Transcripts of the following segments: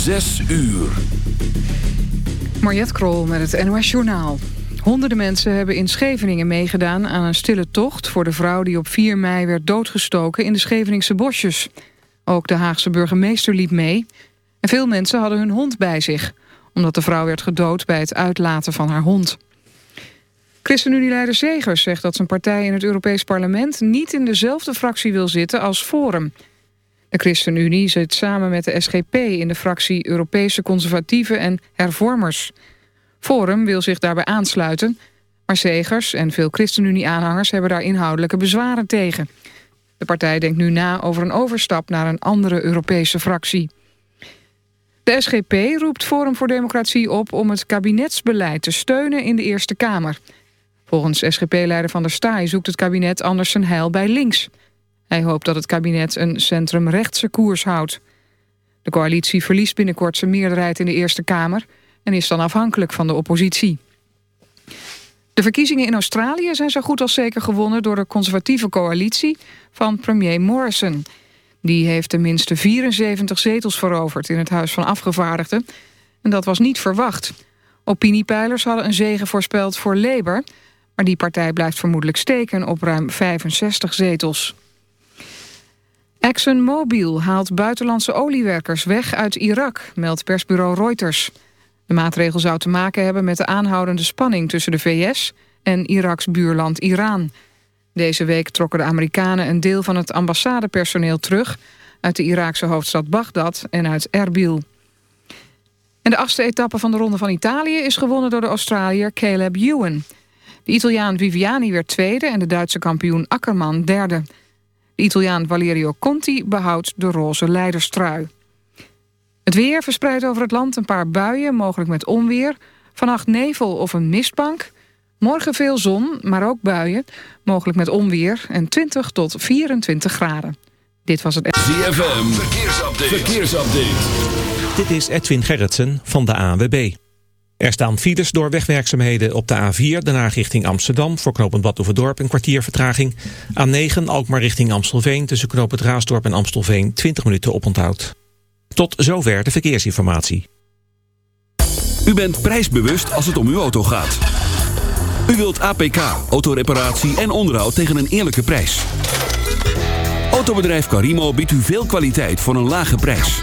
Zes uur. Mariette Krol met het NOS Journaal. Honderden mensen hebben in Scheveningen meegedaan aan een stille tocht... voor de vrouw die op 4 mei werd doodgestoken in de Scheveningse bosjes. Ook de Haagse burgemeester liep mee. En veel mensen hadden hun hond bij zich... omdat de vrouw werd gedood bij het uitlaten van haar hond. ChristenUnie-leider Zegers zegt dat zijn partij in het Europees Parlement... niet in dezelfde fractie wil zitten als Forum... De ChristenUnie zit samen met de SGP in de fractie Europese Conservatieven en Hervormers. Forum wil zich daarbij aansluiten, maar Zegers en veel ChristenUnie-aanhangers hebben daar inhoudelijke bezwaren tegen. De partij denkt nu na over een overstap naar een andere Europese fractie. De SGP roept Forum voor Democratie op om het kabinetsbeleid te steunen in de Eerste Kamer. Volgens SGP-leider Van der Staaij zoekt het kabinet anders zijn heil bij links... Hij hoopt dat het kabinet een centrumrechtse koers houdt. De coalitie verliest binnenkort zijn meerderheid in de Eerste Kamer... en is dan afhankelijk van de oppositie. De verkiezingen in Australië zijn zo goed als zeker gewonnen... door de conservatieve coalitie van premier Morrison. Die heeft tenminste 74 zetels veroverd in het Huis van Afgevaardigden. En dat was niet verwacht. Opiniepeilers hadden een zege voorspeld voor Labour... maar die partij blijft vermoedelijk steken op ruim 65 zetels. ExxonMobil haalt buitenlandse oliewerkers weg uit Irak, meldt persbureau Reuters. De maatregel zou te maken hebben met de aanhoudende spanning tussen de VS en Iraks buurland Iran. Deze week trokken de Amerikanen een deel van het ambassadepersoneel terug... uit de Iraakse hoofdstad Bagdad en uit Erbil. En de achtste etappe van de Ronde van Italië is gewonnen door de Australiër Caleb Ewan. De Italiaan Viviani werd tweede en de Duitse kampioen Akkerman derde... De Italiaan Valerio Conti behoudt de roze leiderstrui. Het weer verspreidt over het land een paar buien, mogelijk met onweer. Vannacht nevel of een mistbank. Morgen veel zon, maar ook buien, mogelijk met onweer en 20 tot 24 graden. Dit was het... ZFM, verkeersupdate. verkeersupdate. Dit is Edwin Gerritsen van de ANWB. Er staan files door wegwerkzaamheden op de A4, daarna richting Amsterdam... voor knooppunt Badhoevedorp een kwartier vertraging. A9 Alkmaar richting Amstelveen tussen knooppunt Raasdorp en Amstelveen 20 minuten oponthoud. Tot zover de verkeersinformatie. U bent prijsbewust als het om uw auto gaat. U wilt APK, autoreparatie en onderhoud tegen een eerlijke prijs. Autobedrijf Carimo biedt u veel kwaliteit voor een lage prijs.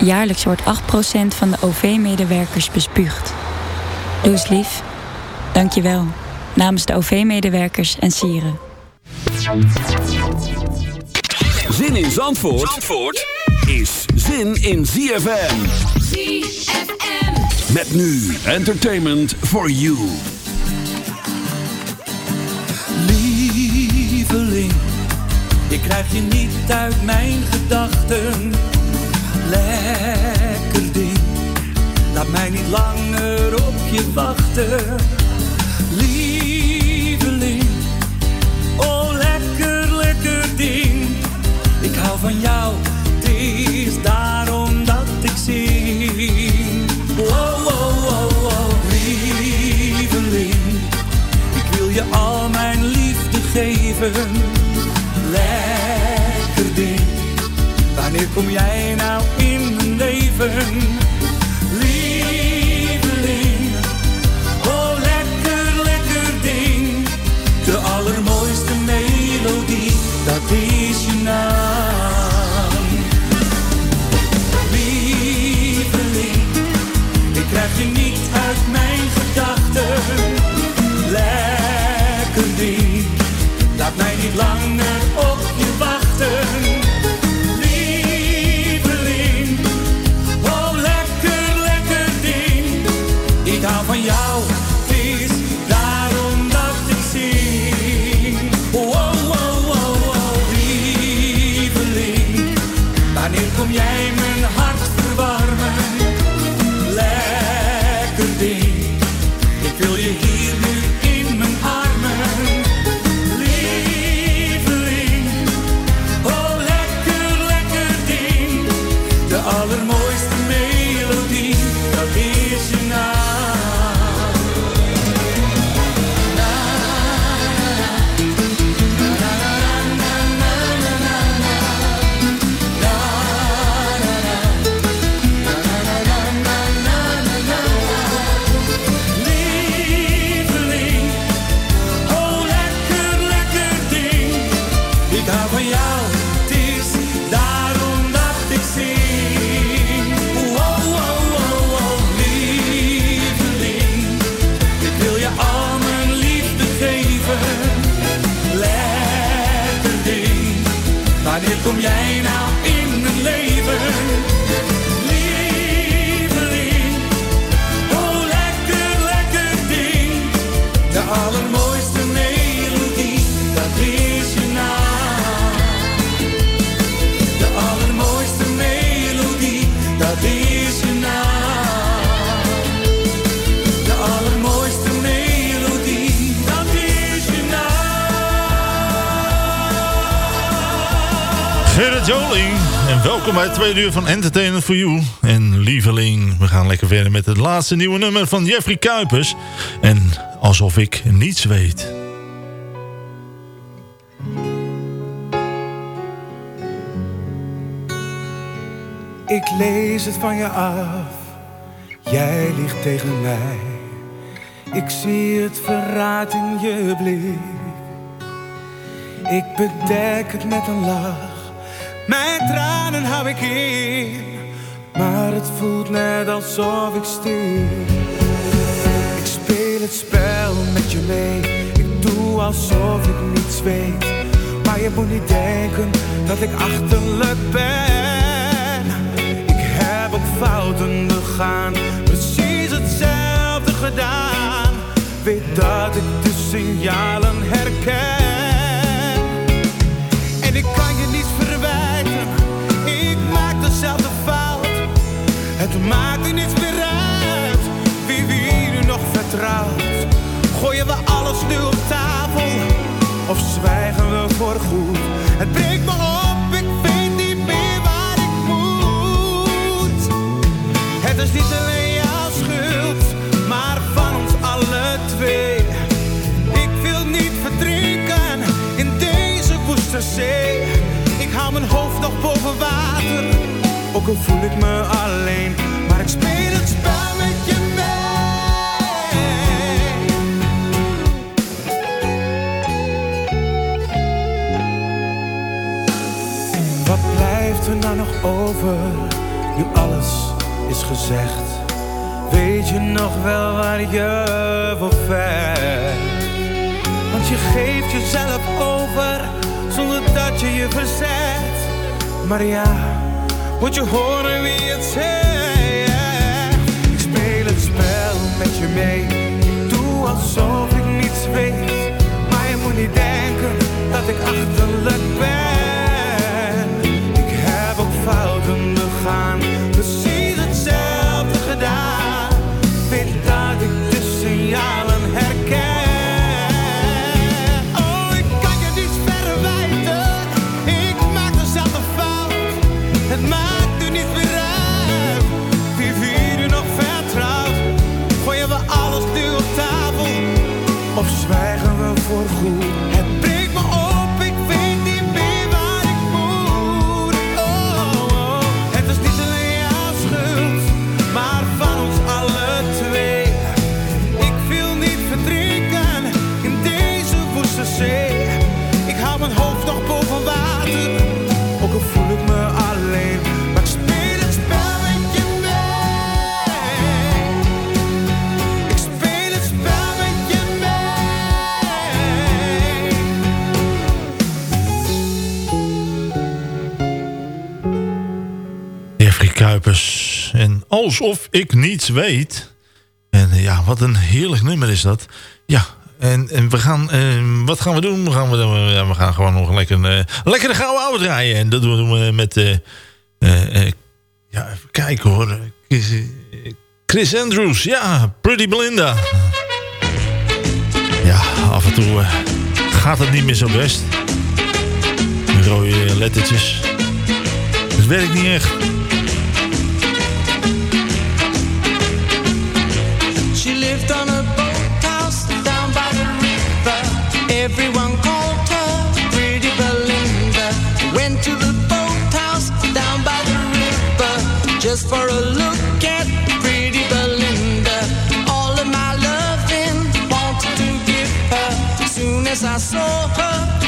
Jaarlijks wordt 8% van de OV-medewerkers bespuugd. Doe eens lief. Dank je wel. Namens de OV-medewerkers en sieren. Zin in Zandvoort, Zandvoort is zin in ZFM. ZFM. Met nu entertainment for you. Lieveling, ik krijg je niet uit mijn gedachten. Lekker ding laat mij niet langer op je wachten. Lieveling, oh lekker, lekker ding. Ik hou van jou, het is daarom dat ik zing. Oh, oh, oh, oh, lieveling. Ik wil je al mijn liefde geven. Lekker. Wanneer kom jij nou in mijn leven? Lieveling, oh lekker, lekker ding. De allermooiste melodie, dat is je naam. Lieveling, ik krijg je niet uit mijn gedachten. Lekker ding, laat mij niet langer op En welkom bij het tweede uur van Entertainment for You. En lieveling, we gaan lekker verder met het laatste nieuwe nummer van Jeffrey Kuipers. En alsof ik niets weet. Ik lees het van je af, jij ligt tegen mij. Ik zie het verraad in je blik. Ik bedek het met een lach, mijn tranen hou ik in. Maar het voelt net alsof ik stil. Ik speel het spel met je mee, ik doe alsof ik niets weet. Maar je moet niet denken dat ik achterlijk ben. Ik heb ook fouten begaan, precies hetzelfde gedaan. Weet dat ik de signalen herken. En ik kan fout. Het maakt niets meer uit, wie wie nu nog vertrouwt. Gooien we alles nu op tafel, of zwijgen we voor goed? Het breekt me op, ik weet niet meer waar ik moet. Het is niet alleen jouw schuld, maar van ons alle twee. Ik wil niet verdrinken in deze woeste zee. Ik hou mijn hoofd nog boven water, ook al voel ik me alleen. Maar ik speel het spel met je mee. Wat blijft er nou nog over, nu alles is gezegd? Weet je nog wel waar je voor vecht? Want je geeft jezelf over, zonder dat je je verzet. Maar ja, moet je horen wie het zegt? Ik speel het spel met je mee, ik doe alsof ik niets weet. Maar je moet niet denken dat ik achterlijk ben. Ik heb ook fouten begaan, Kuipers. En alsof ik niets weet. En eh, ja, wat een heerlijk nummer is dat. Ja, en, en we gaan, eh, wat gaan we doen? We gaan, we, we gaan gewoon nog lekker, eh, lekkere gouden oude draaien. En dat doen we met, ja, even kijken hoor. Chris, Andrews, ja, Pretty Belinda. Ja, af en toe gaat het niet meer zo best. Rode lettertjes. Het werkt niet echt. Lived on a boathouse down by the river. Everyone called her Pretty Belinda. Went to the boathouse down by the river just for a look at Pretty Belinda. All of my loving wanted to give her. Soon as I saw her,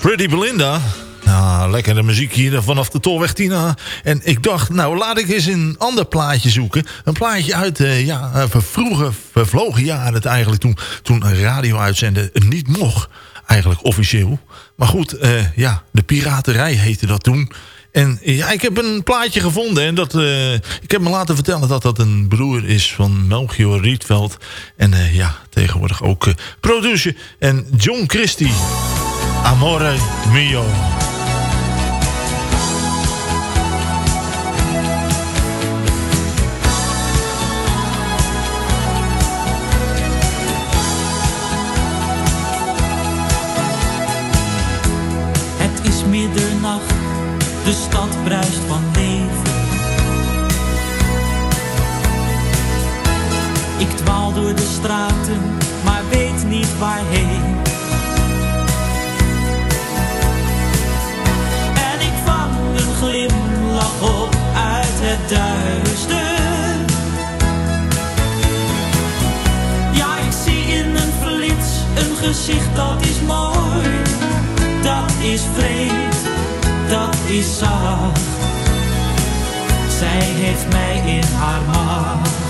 Pretty Belinda. Ja, lekkere muziek hier vanaf de Tolweg Tina. En ik dacht, nou laat ik eens een ander plaatje zoeken. Een plaatje uit uh, ja, eh, vroege, vervlogen jaren het eigenlijk. Toen, toen een radio uitzenden niet mocht. Eigenlijk officieel. Maar goed, uh, ja, de piraterij heette dat toen. En ja, ik heb een plaatje gevonden. En dat, ik heb me laten vertellen dat dat een broer is van Melchior Rietveld. En ja, tegenwoordig ook producer. En John Christie. Amore mio. Het is middernacht, de stad bruist van leven. Ik dwaal door de straten, maar weet niet waarheen. Ja, ik zie in een flits een gezicht dat is mooi. Dat is vreed, dat is zacht. Zij heeft mij in haar macht.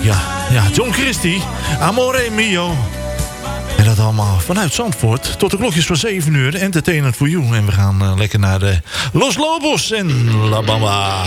Ja. Ja, John Christie, Amore Mio. En dat allemaal vanuit Zandvoort tot de klokjes van 7 uur. Entertainment for you. En we gaan uh, lekker naar de Los Lobos en La Bamba.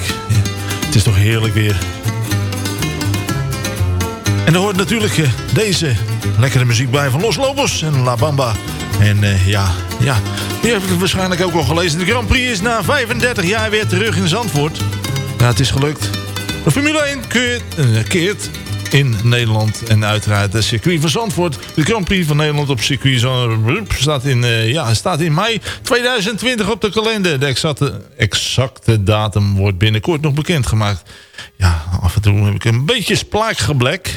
Het is toch heerlijk weer. En er hoort natuurlijk uh, deze lekkere muziek bij van Los Lobos en La Bamba. En uh, ja, ja, je hebt waarschijnlijk ook al gelezen. De Grand Prix is na 35 jaar weer terug in Zandvoort. Ja, het is gelukt. De Formule 1 keert, uh, keert in Nederland. En uiteraard het circuit van Zandvoort. De Grand Prix van Nederland op circuit staat in, uh, ja, staat in mei 2020 op de kalender. De exacte, exacte datum wordt binnenkort nog bekendgemaakt. Ja, af en toe heb ik een beetje splaakgeblek.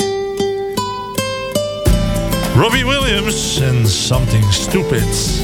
Robbie Williams en Something Stupid.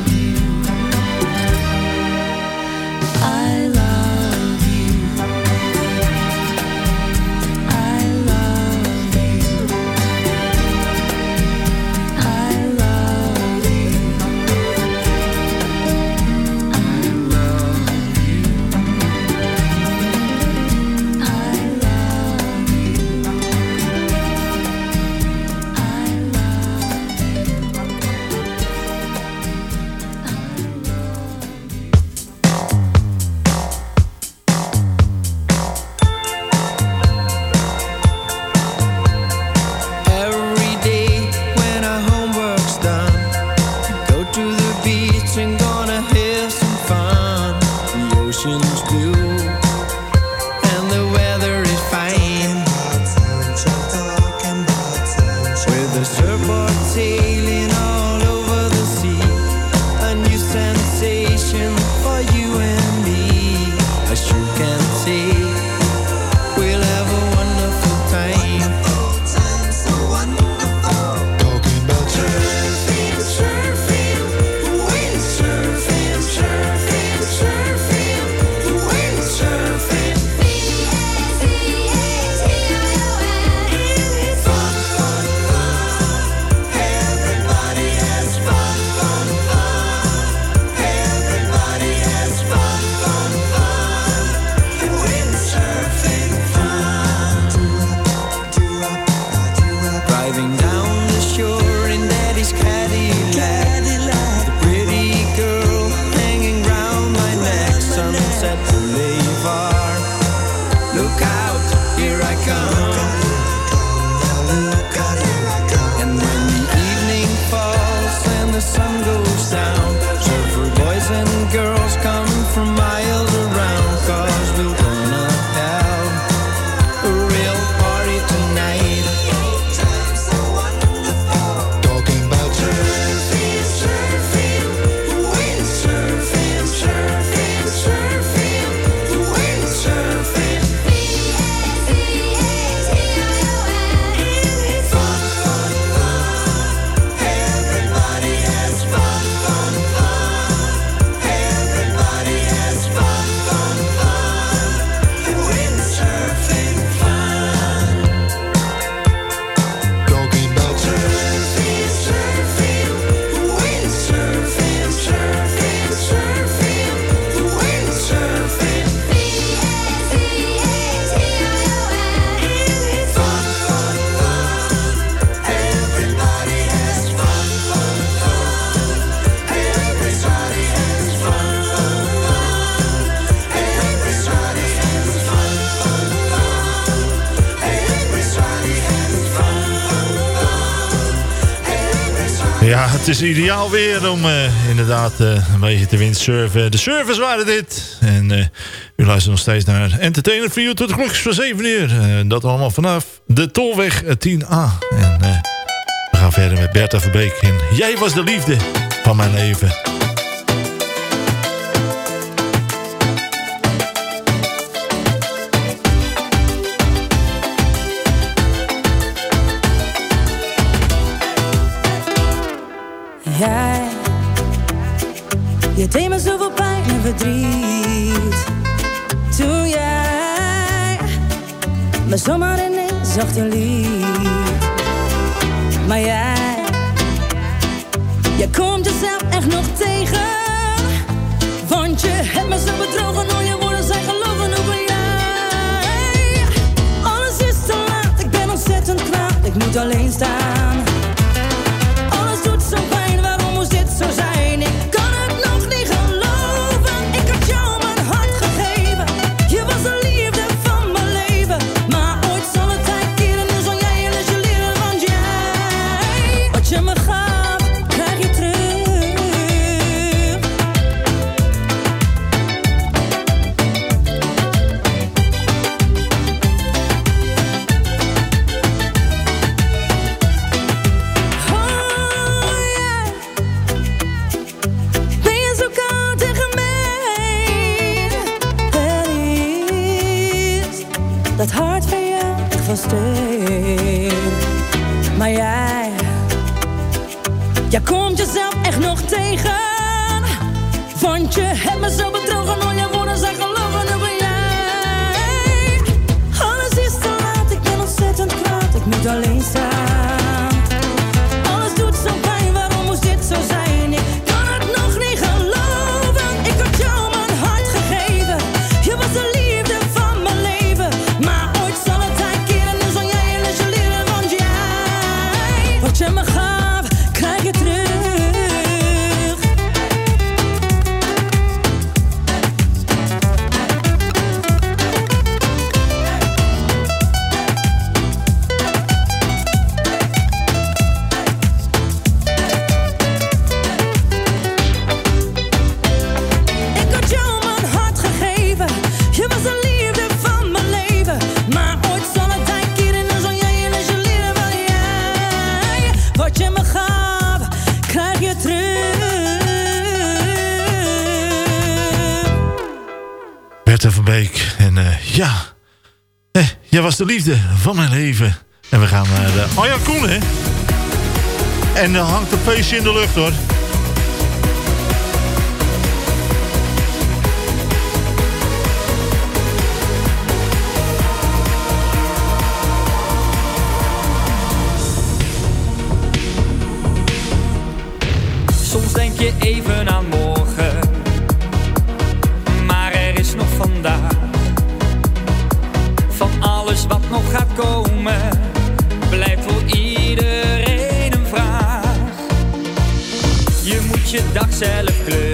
het is ideaal weer om eh, inderdaad eh, een beetje te windsurfen. De surfers waren dit. En eh, u luistert nog steeds naar Entertainer for You tot de klokjes van 7 uur. Dat allemaal vanaf de Tolweg 10A. En we gaan verder met Bertha Verbeek. En jij was de liefde van mijn leven. Je deed me zoveel pijn en verdriet. Toen jij me zomaar ineens lief. Maar jij, jij komt jezelf echt nog tegen. Want je hebt me zo bedrogen, al je woorden zijn gelogen. Ben jij? Alles is te laat, ik ben ontzettend kwaad. Ik moet alleen staan. liefde van mijn leven. En we gaan naar de... Oh Koen, hè? En dan hangt een feestje in de lucht, hoor. nog gaat komen, blijft voor iedereen een vraag. Je moet je dag zelf kleuren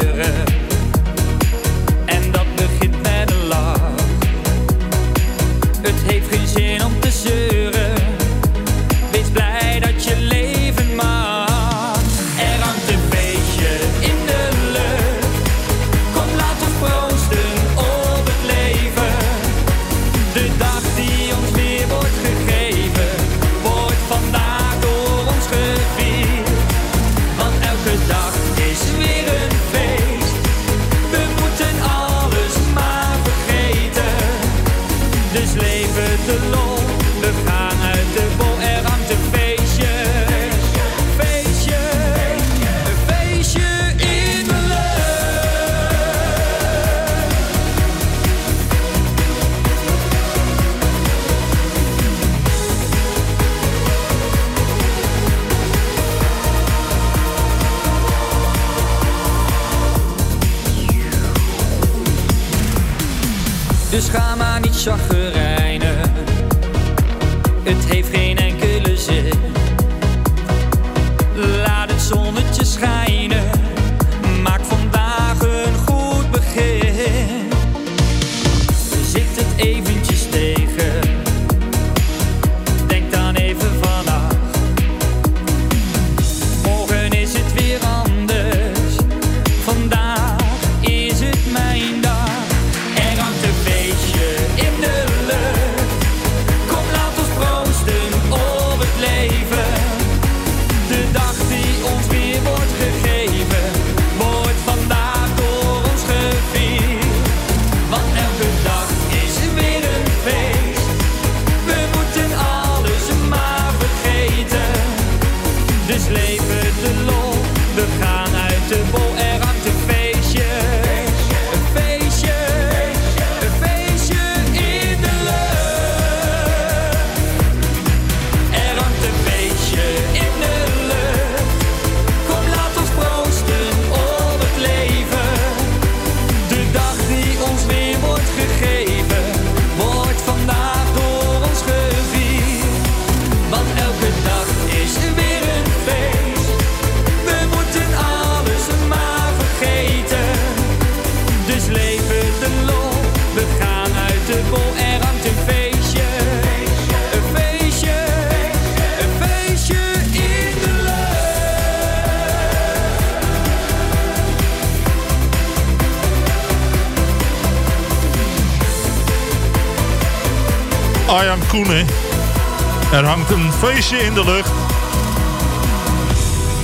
feestje in de lucht.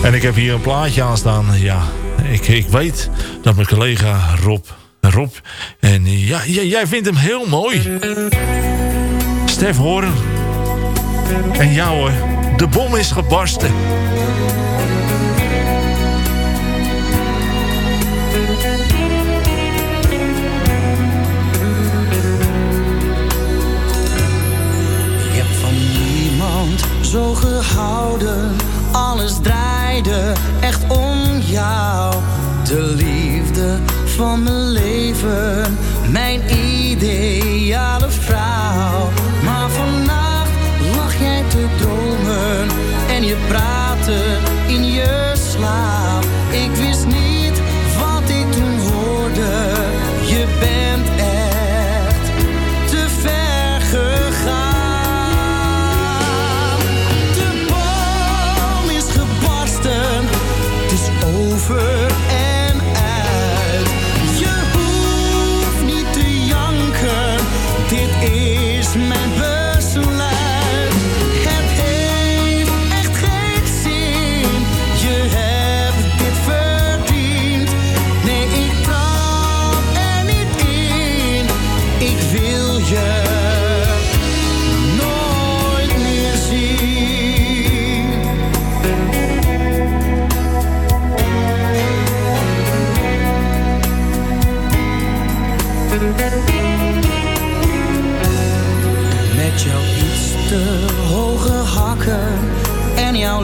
En ik heb hier een plaatje aanstaan. Ja, ik, ik weet dat mijn collega Rob... Rob, en ja, jij vindt hem heel mooi. Stef horen En jou hoor, de bom is gebarsten. Gehouden. Alles draaide echt om jou. De liefde van mijn leven. Mijn ideale vrouw. Maar vannacht lag jij te dromen. En je praatte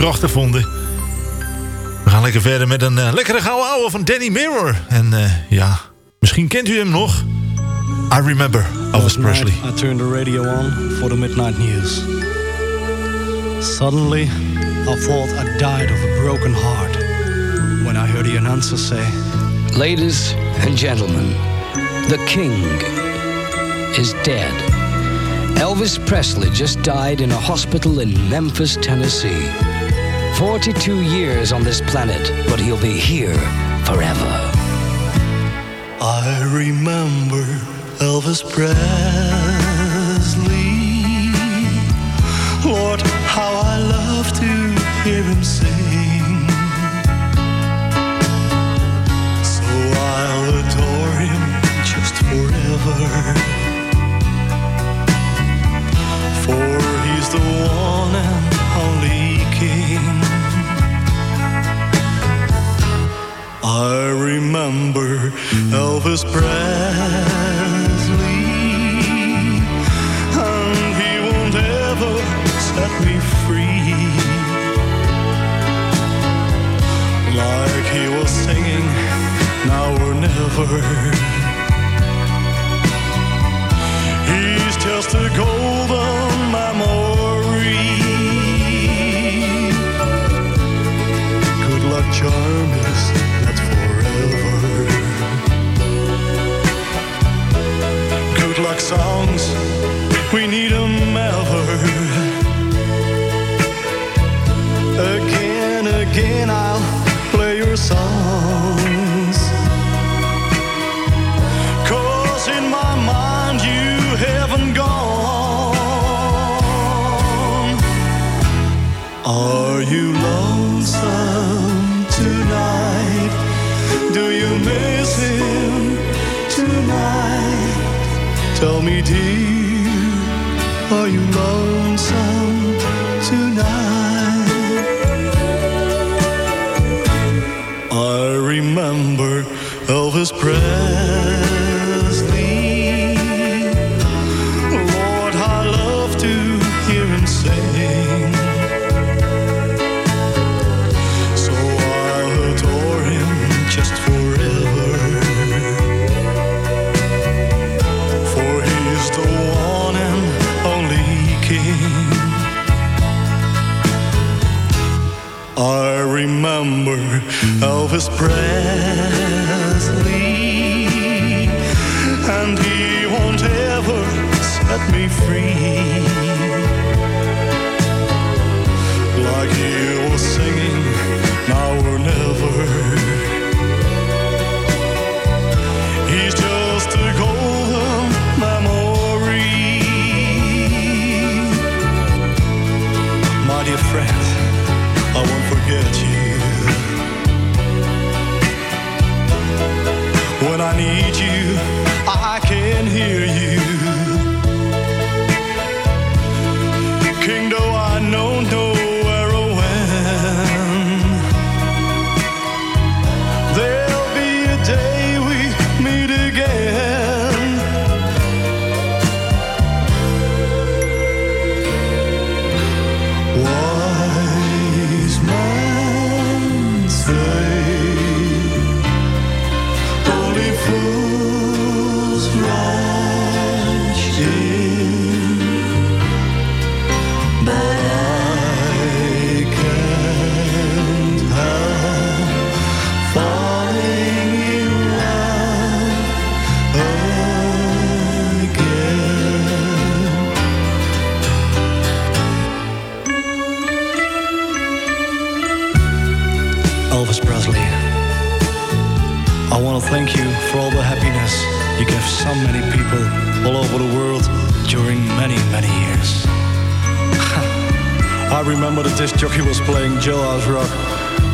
prachtig vonden. We gaan lekker verder met een eh, lekkere gouden ouwe van Danny Mirror. En eh, ja, misschien kent u hem nog. I Remember, Elvis Presley. I turned the radio on for the midnight news. Suddenly, I thought I died of a broken heart when I heard the announcer say, Ladies and gentlemen, the king is dead. Elvis Presley just died in a hospital in Memphis, Tennessee. 42 years on this planet, but he'll be here forever. I remember Elvis Presley. was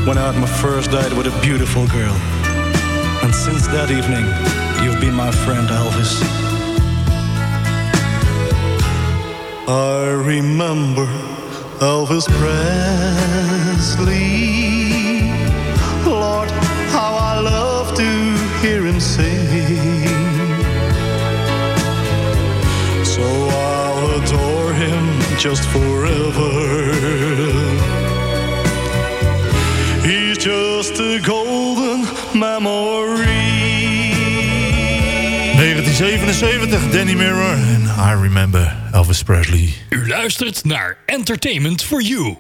went out my first date with a beautiful girl. And since that evening, you've been my friend, Elvis. I remember Elvis Presley. Lord, how I love to hear him sing. So I'll adore him just forever. just golden memory. 1977, Danny Mirror en I Remember Elvis Presley. U luistert naar Entertainment for You.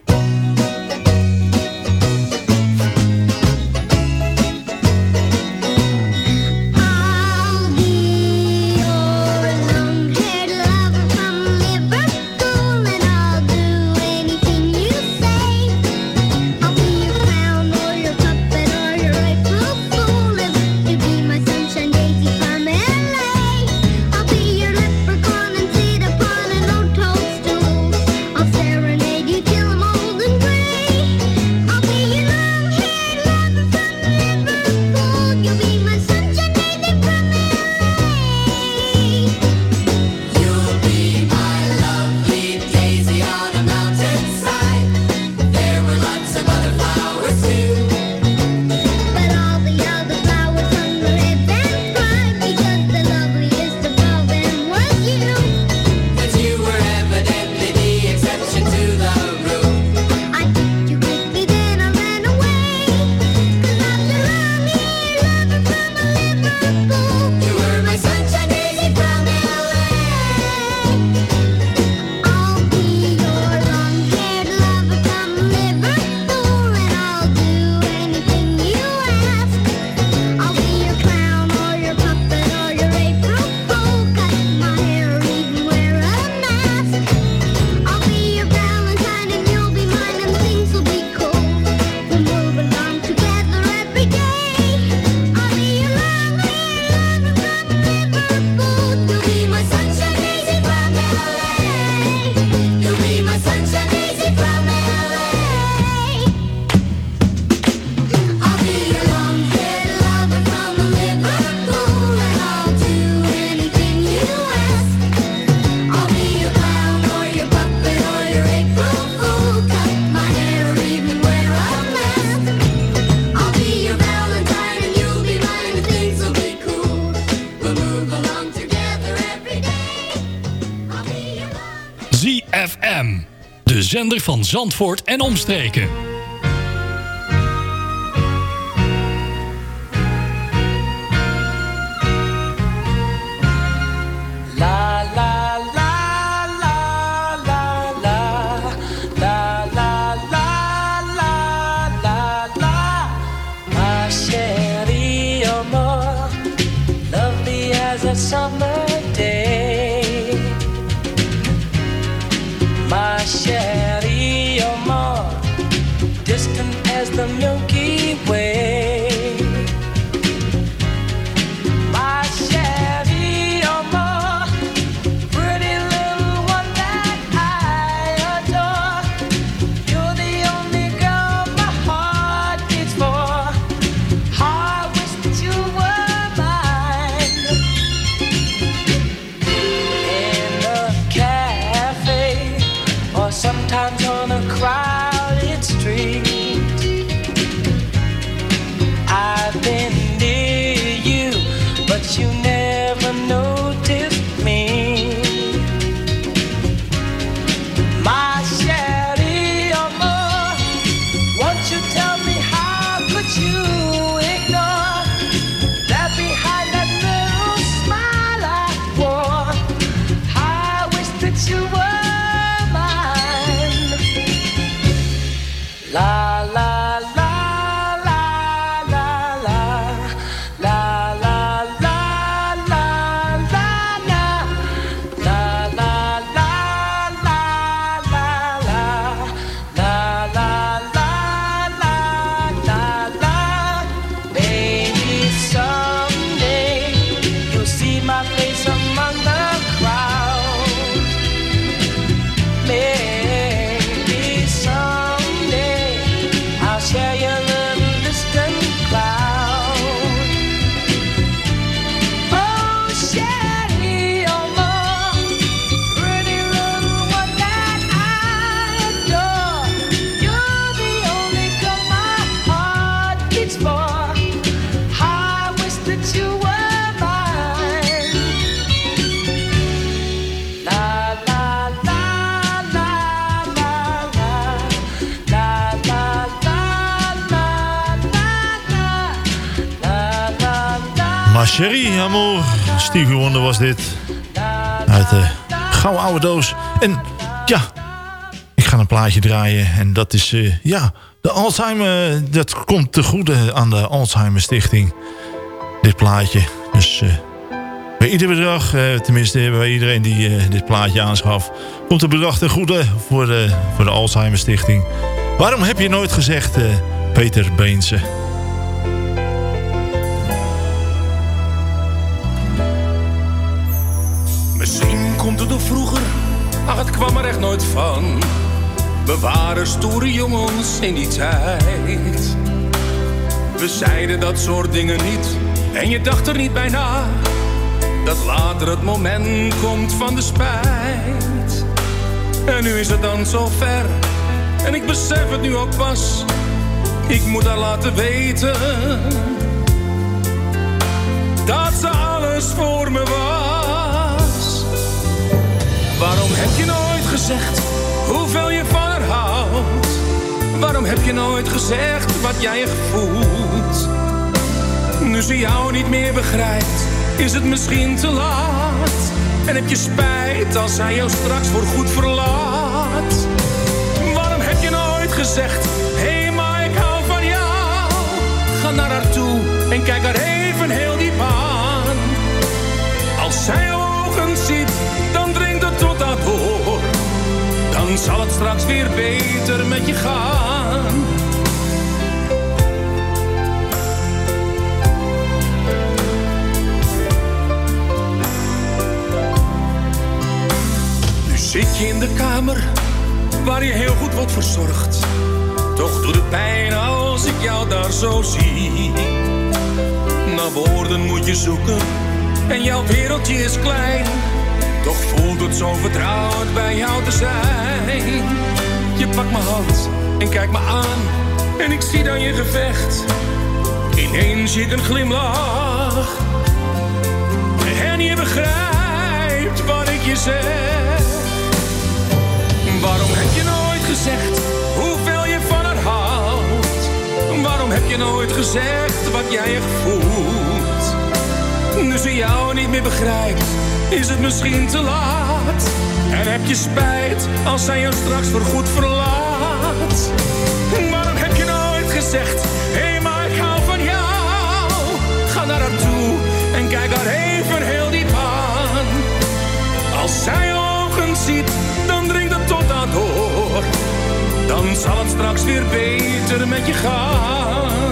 Zender van Zandvoort en omstreken. Uit de gouden oude doos. En ja, ik ga een plaatje draaien. En dat is, eh, ja, de Alzheimer. Dat komt te goede aan de Alzheimer Stichting. Dit plaatje. Dus eh, bij ieder bedrag, eh, tenminste bij iedereen die dit plaatje aanschaf... komt het bedrag ten goede voor de, voor de Alzheimer Stichting. Waarom heb je nooit gezegd, Peter Beense? Misschien komt het door vroeger, maar het kwam er echt nooit van. We waren stoere jongens in die tijd. We zeiden dat soort dingen niet en je dacht er niet bij na. Dat later het moment komt van de spijt. En nu is het dan zo ver en ik besef het nu ook pas. Ik moet haar laten weten dat ze alles voor me was. Waarom heb je nooit gezegd hoeveel je van haar houdt? Waarom heb je nooit gezegd wat jij echt voelt? Nu ze jou niet meer begrijpt, is het misschien te laat. En heb je spijt als zij jou straks voor goed verlaat? Waarom heb je nooit gezegd, hé hey, maar ik hou van jou? Ga naar haar toe en kijk haar even heel diep aan. Als zij jouw ogen ziet, dan Zal het straks weer beter met je gaan. Nu zit je in de kamer waar je heel goed wordt verzorgd. Toch doet het pijn als ik jou daar zo zie. Naar woorden moet je zoeken en jouw wereldje is klein. Toch voelt het zo vertrouwd bij jou te zijn. Je pakt mijn hand en kijkt me aan en ik zie dan je gevecht. Ineens ik een glimlach en je begrijpt wat ik je zeg. Waarom heb je nooit gezegd hoeveel je van haar houdt? Waarom heb je nooit gezegd wat jij echt voelt? Nu ze jou niet meer begrijpt, is het misschien te laat. En heb je spijt als zij jou straks voorgoed verlaat. Waarom heb je nooit gezegd, hé hey, maar ik hou van jou? Ga naar haar toe en kijk haar even heel diep aan. Als zij je ogen ziet, dan dringt het tot haar door. Dan zal het straks weer beter met je gaan.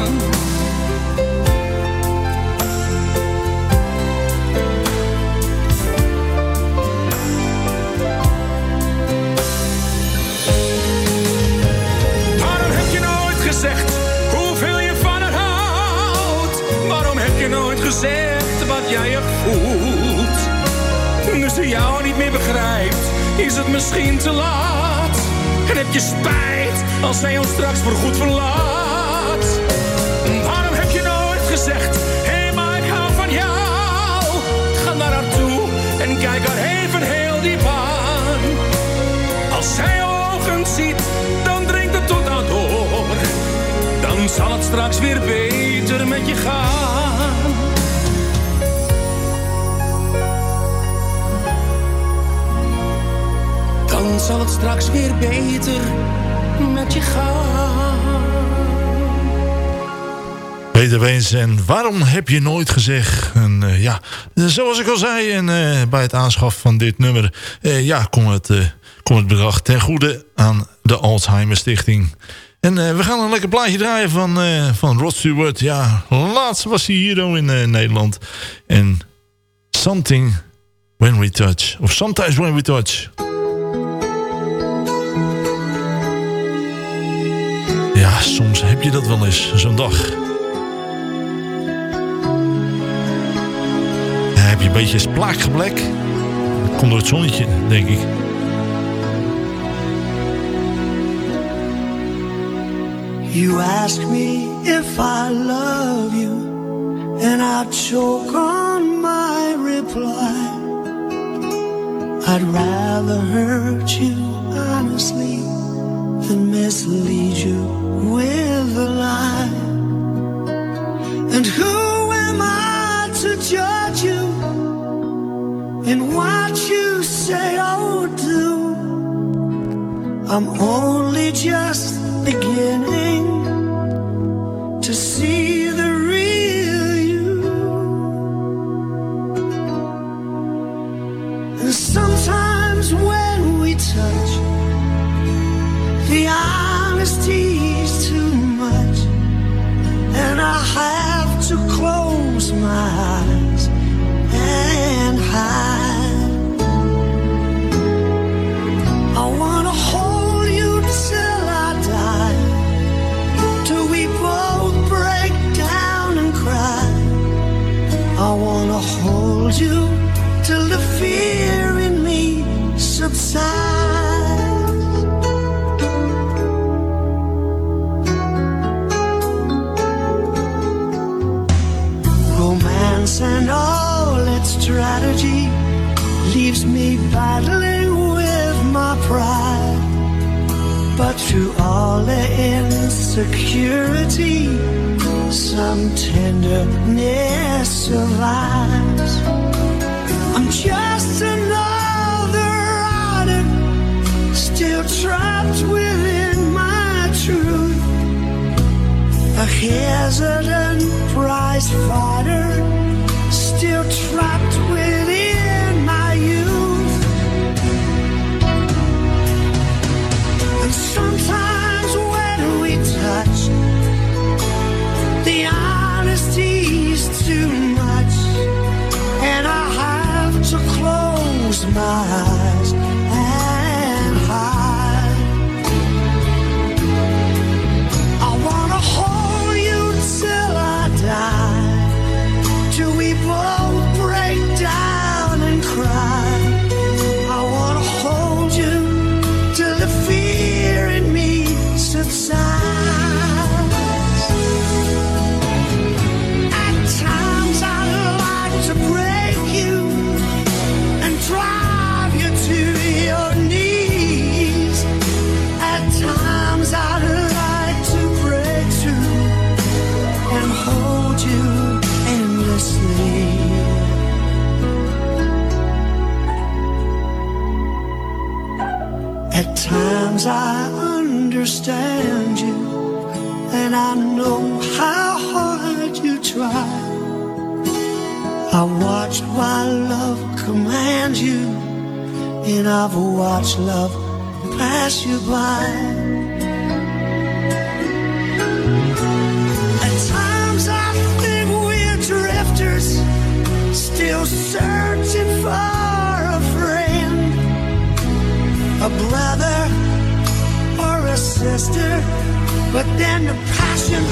Jou niet meer begrijpt, is het misschien te laat. En heb je spijt als zij ons straks voorgoed verlaat. Waarom heb je nooit gezegd, hé maar ik hou van jou? Ga naar haar toe en kijk haar even heel diep aan. Als zij ogen ziet, dan dringt het tot haar door. Dan zal het straks weer beter met je gaan. Zal het straks weer beter met je gaan. Peter Weens, en waarom heb je nooit gezegd? En eh, ja, zoals ik al zei, en, eh, bij het aanschaf van dit nummer... eh, ja, komt het, komt het bedrag ten goede aan de Alzheimer Stichting. En we gaan een lekker plaatje draaien van, van Rod Stewart. Ja, laatst was hij hier in Nederland. En Something When We Touch. Of Sometimes When We Touch. Ja, soms heb je dat wel eens, zo'n dag. Heb je een beetje splaakgeblek. Dat komt door het zonnetje, denk ik. You ask me if I love you, and I choke on my reply. I'd rather hurt you honestly than mislead you with a lie. And who am I to judge you in what you say or do? I'm only just beginning to see the real you. And sometimes and I have to close my eyes and hide. I wanna hold you till I die, till we both break down and cry. I wanna hold you till the fear in me subsides. The insecurity, some tenderness survives. I'm just another addict, still trapped within my truth. A hesitant prize fighter, still trapped At times I understand you, and I know how hard you try. I watched while love commands you, and I've watched love pass you by. At times I think we're drifters, still searching for brother or a sister. But then the passion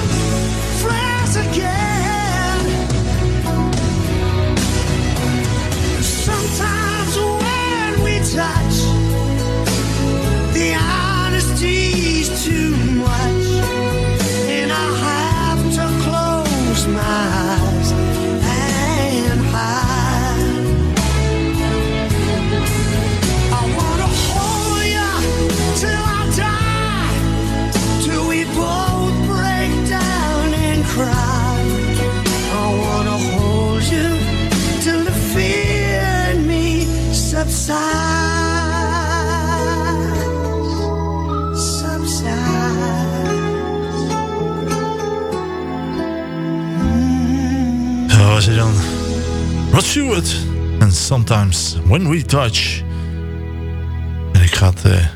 was hij dan. Rod Stewart. En Sometimes When We Touch. En ik ga het... eh,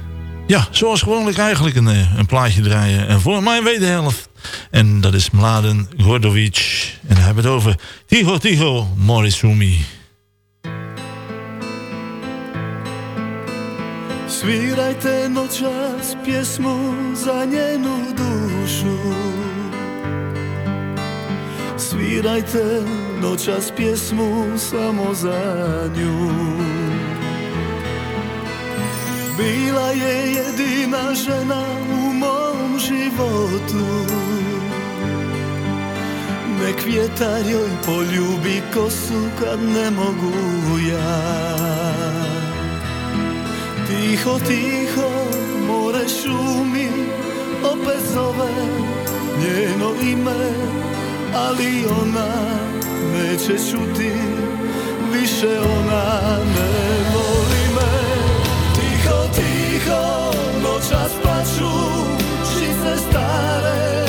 ja, zoals gewoonlijk eigenlijk een, eh, een plaatje draaien. En voor mijn wederhelft. En dat is Mladen Gordovic. En dan hebben we het over Tigo Tigo Morisumi. Svirajte noćas pjesmu za njenu dušu Svirajte noćas pjesmu samo za nju. Bila je jedina žena u mom životu. Nek vjetar joj poljubi kosu kad ne mogu ja. Tiho, tiho, more šumi, opet zove njeno ime, ali ona neće čuti, više ona ne voli me. Tiho, tiho, noćas plaću, žice stare,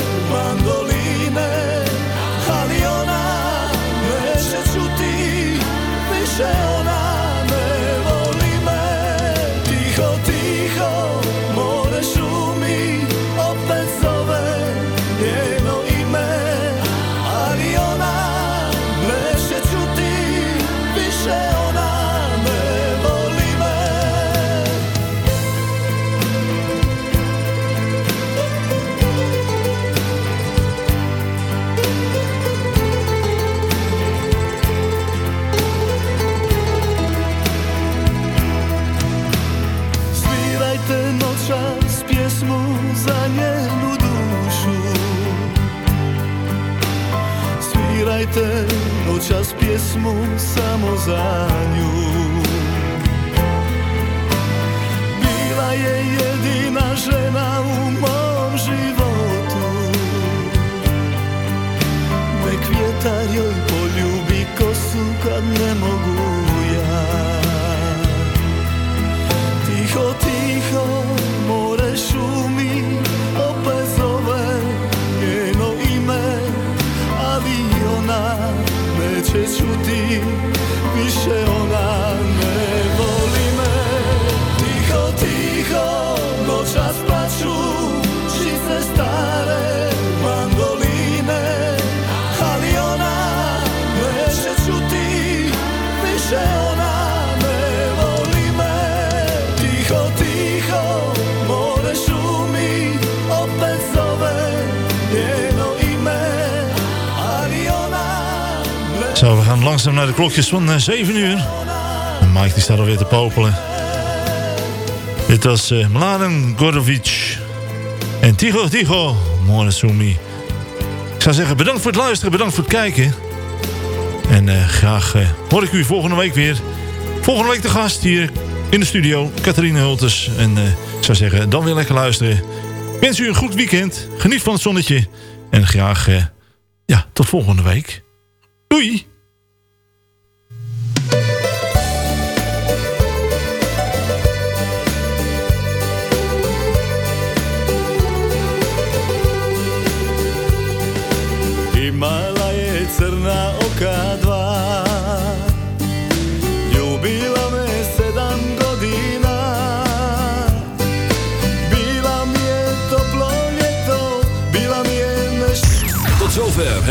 pjesmu samo za nju. Bila je jedina žena u mom životu. Nek vjetar joj poljubi kosu kad ne mogu klokjes van eh, 7 uur. En Mike die staat alweer te popelen. Dit was eh, Mladen Gordovic. En Tigo Tigo Morisumi. Ik zou zeggen bedankt voor het luisteren, bedankt voor het kijken. En eh, graag eh, hoor ik u volgende week weer. Volgende week de gast hier in de studio, Catharine Hulters. En eh, ik zou zeggen, dan weer lekker luisteren. Ik wens u een goed weekend. Geniet van het zonnetje. En graag eh, ja, tot volgende week. Doei!